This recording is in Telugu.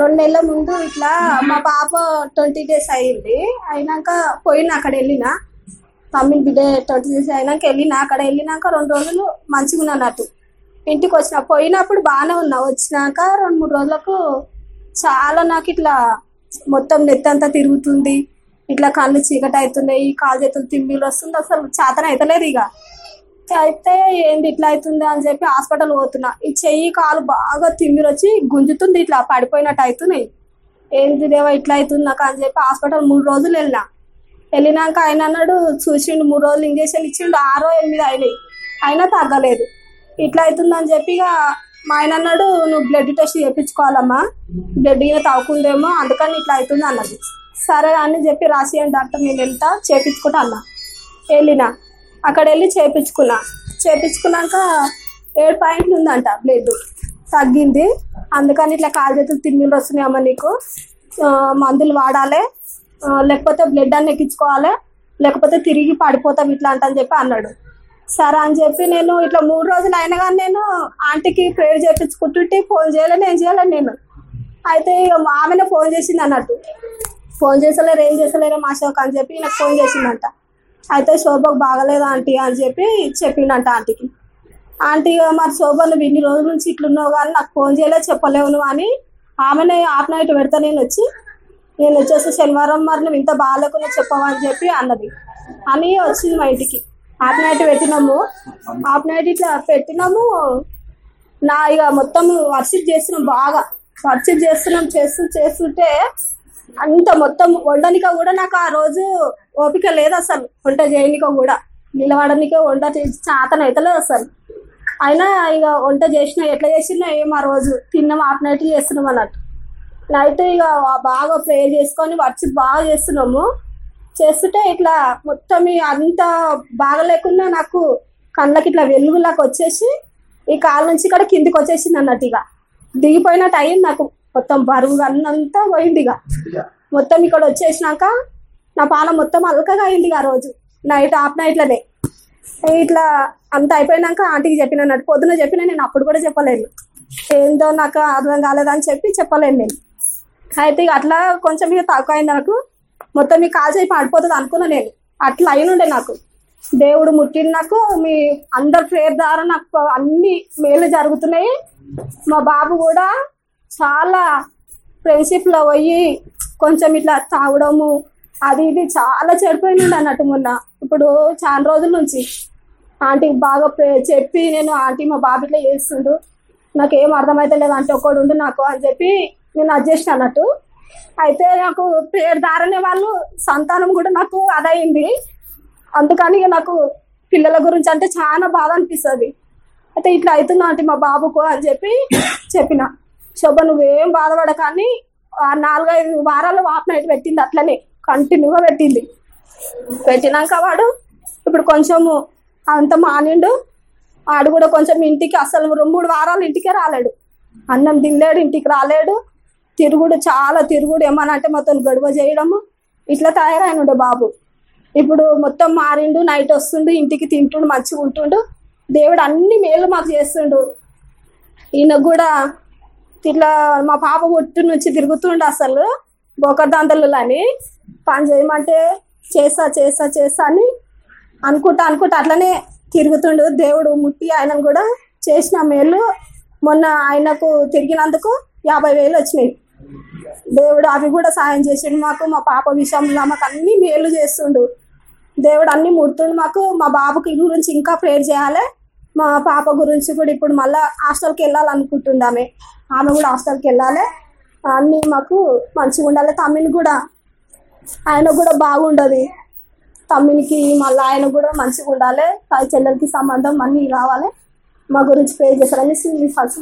రెండు నెలల ముందు ఇట్లా మా పాప ట్వంటీ డేస్ అయింది. అయినాక పోయిన అక్కడ వెళ్ళిన. తమ్మిని బిడ్డ ట్వంటీ డేస్ అయినాక వెళ్ళిన. అక్కడ వెళ్ళినాక రెండు రోజులు మంచిగా ఉన్నట్టు ఇంటికి వచ్చిన. పోయినప్పుడు బాగానే ఉన్నా. వచ్చినాక రెండు మూడు రోజులకు చాలా నాకు ఇట్లా మొత్తం నెత్తంతా తిరుగుతుంది. ఇట్లా కళ్ళు చీకటి అవుతున్నాయి. కాలు చేతులు తిమ్మిలు వస్తుంది. అసలు చేతన అవుతలేదు ఇక. అయితే ఏంది ఇట్లా అవుతుంది అని చెప్పి హాస్పిటల్ పోతున్నా. ఈ చెయ్యి కాలు బాగా తిమ్మిరి వచ్చి గుంజుతుంది ఇట్లా పడిపోయినట్టు అవుతున్నాయి. ఏంది దేవా ఇట్లా అవుతుంది నాకు అని చెప్పి హాస్పిటల్ మూడు రోజులు వెళ్ళినా. వెళ్ళినాక ఆయన అన్నాడు చూసిండు మూడు రోజులు ఇంజక్షన్ ఇచ్చిండు ఆరో ఎనిమిది అయినాయి. అయినా తగ్గలేదు. ఇట్లా అవుతుందని చెప్పి ఇక మా ఆయన అన్నాడు నువ్వు బ్లడ్ టెస్ట్ చేయించుకోవాలమ్మా. బ్లడ్ ఇక తాగుకుందేమో అందుకని ఇట్లా అవుతుంది అన్నది. సరే అని చెప్పి రాసి డాక్టర్ నేను వెళ్తా చేపించుకుంటా అన్నా. వెళ్ళినా. అక్కడ వెళ్ళి చేపించుకున్నా. చేపించుకున్నాక ఏడు పాయింట్లు ఉందంట బ్లడ్. తగ్గింది. అందుకని ఇట్లా కాలు చేతులు తిమ్మిళ్ళు వస్తున్నాయమ్మా నీకు. మందులు వాడాలి. లేకపోతే బ్లడ్ అన్ని ఎక్కించుకోవాలి. లేకపోతే తిరిగి పడిపోతాం ఇట్లా అంట అని చెప్పి అన్నాడు. సరే అని చెప్పి నేను ఇట్లా మూడు రోజులు అయినా కానీ నేను ఆంటీకి ప్రేయర్ చేయించుకుంటుంటే ఫోన్ చేయలేను ఏం చేయలేను నేను. అయితే ఆమెనే ఫోన్ చేసింది అన్నట్టు. ఫోన్ చేసలేరు ఏం చేసలేరు మాషోక్ అని చెప్పి నాకు ఫోన్ చేసిందంట. అయితే శోభకు బాగలేదు ఆంటీ అని చెప్పి చెప్పిండంట ఆంటీకి. ఆంటీ ఇక మరి శోభ నువ్వు ఇన్ని రోజుల నుంచి ఇట్లున్నావు కానీ నాకు ఫోన్ చేయలే చెప్పలేవు నువ్వు అని ఆమెనే ఆఫ్ నైట్ పెడతా నేను వచ్చి నేను వచ్చేసి శనివారం మరి నువ్వు ఇంత బాగాలేకుండా చెప్పవా అని చెప్పి అన్నది. అని వచ్చింది మా ఇంటికి. ఆఫ్ నైట్ పెట్టినాము. ఆఫ్ నైట్ ఇట్లా పెట్టినాము. నా ఇక మొత్తం వర్షిప్ చేస్తున్నాం బాగా. వర్షిప్ చేస్తున్నాం చేస్తూ చేస్తుంటే అంత మొత్తం వండనిక కూడా నాకు ఆ రోజు ఓపిక లేదు అసలు. వంట చేయనిక కూడా. నిలబడనికే వంట చేసి అవుతలేదు అసలు. అయినా ఇక వంట చేసిన ఎట్లా చేసినా ఏం ఆ రోజు. తిన్నాం ఆపినట్టు చేస్తున్నాం అన్నట్టు. నైట్ ఇక బాగా ప్రే చేసుకొని వచ్చి బాగా చేస్తున్నాము. చేస్తుంటే ఇట్లా మొత్తం అంత బాగా లేకుండా నాకు కళ్ళకి ఇట్లా వెలుగులాగా వచ్చేసి ఈ కాలు నుంచి ఇక్కడ కిందికి వచ్చేసింది అన్నట్టు ఇక. దిగిపోయినట్టు అయింది నాకు మొత్తం బరువు అన్నంతా పోయింది ఇక మొత్తం ఇక్కడ వచ్చేసినాక నా పానం మొత్తం అల్కగా అయింది ఆ రోజు. నైట్ హాఫ్ నైట్లనే ఇట్లా అంత అయిపోయినాక ఆంటీకి చెప్పిన అన్నట్టు పొద్దున చెప్పిన నేను అప్పుడు కూడా చెప్పలేను ఏందో నాకు అర్థం కాలేదని చెప్పి చెప్పలేను నేను. అయితే ఇక అట్లా కొంచెం ఇక తక్కువ అయింది నాకు. మొత్తం మీ కాల్ చేయి పడిపోతుంది అనుకున్నా నేను. అట్లా అయినుండే నాకు. దేవుడు ముట్టిన నాకు. మీ అందరి ప్రేయర్ ద్వారా నాకు అన్ని మేలు జరుగుతున్నాయి. మా బాబు కూడా చాలా ఫ్రెండ్షిప్లో పోయి కొంచెం ఇట్లా తాగడము అది ఇది చాలా చెడిపోయినండి అన్నట్టు మొన్న. ఇప్పుడు చాలా రోజుల నుంచి ఆంటీకి బాగా చెప్పి నేను ఆంటీ మా బాబు ఇట్లా చేస్తుండు. నాకు ఏం అర్థమైతే లేదు అంటే ఒకడు ఉండు నాకు అని చెప్పి నేను అడ్జస్ట్ అన్నట్టు. అయితే నాకు పేరు దారనే వాళ్ళు సంతానం కూడా నాకు అదయింది. అందుకని నాకు పిల్లల గురించి అంటే చాలా బాధ అనిపిస్తుంది. అయితే ఇట్లా అవుతుందా అంటే మా బాబుకు అని చెప్పి చెప్పిన. శోభ నువ్వేం బాధపడ కానీ ఆ నాలుగైదు వారాలు వాప్ నైట్ పెట్టింది అట్లనే కంటిన్యూగా పెట్టింది. పెట్టినాక వాడు ఇప్పుడు కొంచెము అంత మానిండు. వాడు కూడా కొంచెం ఇంటికి అసలు రెండు మూడు వారాలు ఇంటికే రాలేడు. అన్నం తినలేడు ఇంటికి రాలేడు. తిరుగుడు చాలా తిరుగుడు ఏమనంటే మొత్తం గొడవ చేయడము. ఇట్లా తయారైనుండే బాబు. ఇప్పుడు మొత్తం మారిండు నైట్ వస్తుండు ఇంటికి తింటుండు మంచిగా ఉంటుండు. దేవుడు అన్ని మేలు మాకు చేస్తుండు. ఈయనకు కూడా ఇట్లా మా పాప ఒట్టు నుంచి తిరుగుతుండు అసలు బొకర్దాంతలు అని పని చేయమంటే చేస్తా చేస్తా చేస్తా అని అనుకుంటా అనుకుంటా అట్లనే తిరుగుతుండు. దేవుడు ముట్టి ఆయనను కూడా చేసిన మేలు మొన్న ఆయనకు తిరిగినందుకు యాభై వేలు వచ్చినాయి. దేవుడు అవి కూడా సాయం చేసిండు మాకు మా పాప విషయంలో మాకు అన్ని మేలు చేస్తుండు. దేవుడు అన్ని ముడుతుండు మాకు. మా బాబుకి గురించి ఇంకా ప్రేర్ చేయాలి. మా పాప గురించి కూడా ఇప్పుడు మళ్ళీ హాస్టల్కి వెళ్ళాలనుకుంటుంది ఆమె. ఆమె కూడా హాస్టల్కి వెళ్ళాలి. అన్నీ మాకు మంచిగా ఉండాలి. తమ్మిని కూడా ఆయన కూడా బాగుండదు. తమ్మినికి మళ్ళీ ఆయన కూడా మంచిగా ఉండాలి. ఆ చెల్లెలకి సంబంధం అన్నీ రావాలి. మా గురించి పే చేస్తారని మీ ఫస్ట్